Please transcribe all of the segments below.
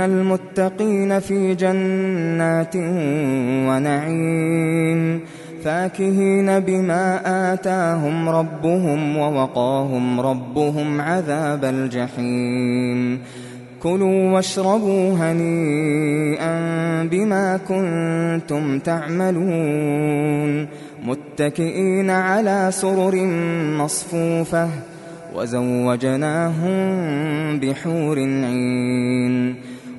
المتقين في جنات ونعيم. فاكهين بما آتاهم ربهم ووقاهم ربهم عذاب الجحيم. كلوا واشربوا هنيئا بما كنتم تعملون. متكئين على سرر مصفوفة وزوجناهم بحور عين.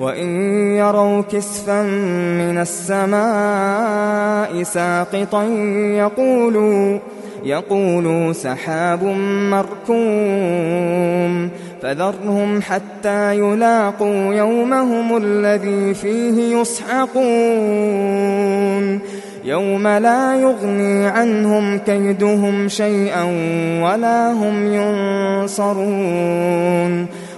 وإن يروا كسفا من السماء ساقطا يقولوا يقولوا سحاب مركوم فذرهم حتى يلاقوا يومهم الذي فيه يصعقون يوم لا يغني عنهم كيدهم شيئا ولا هم ينصرون